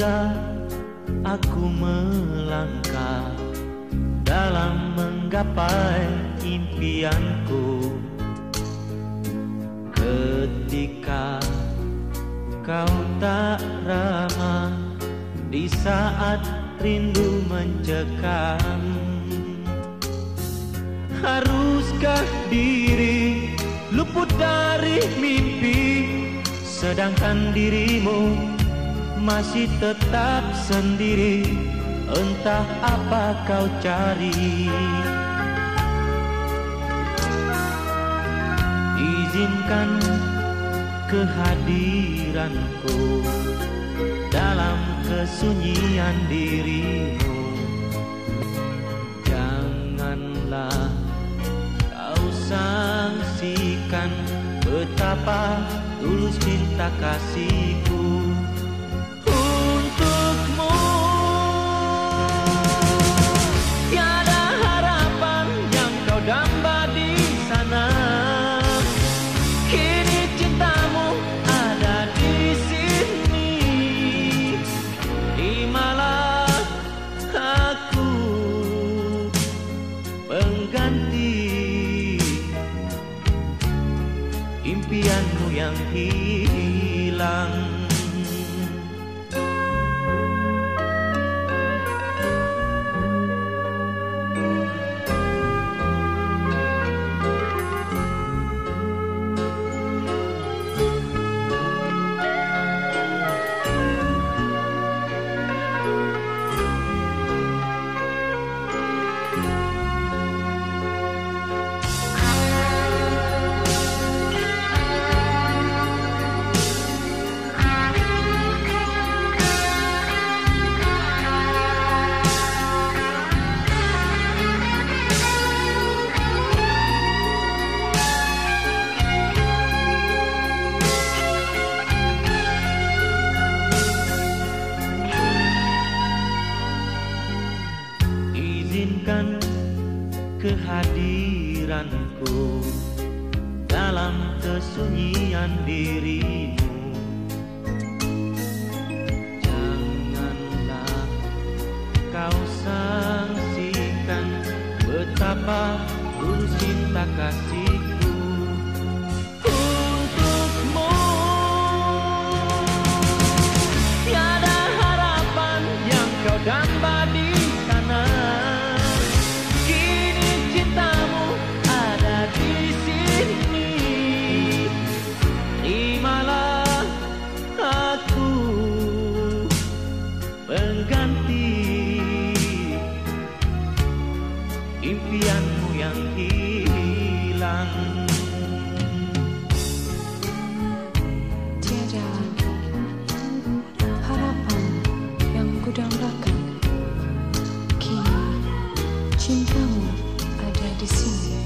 aku melangkah dalam menggapai impianku. Ketika kau tak ramah di saat rindu mencekam haruskah diri luput dari mimpi? Sedangkan dirimu masih tetap sendiri. Entah apa kau cari. Izinkan kehadiranku Dalam kesunyian dirimu. Janganlah kau sangsikan Betapa tulus cinta kasihku impianmu yang hilang kehadiranku dalam kesunyian dirimu. Janganlah kau sangsikan betapa tulus cinta kasihku Tiada harapan yang kudambakan. Kini cintamu ada di sini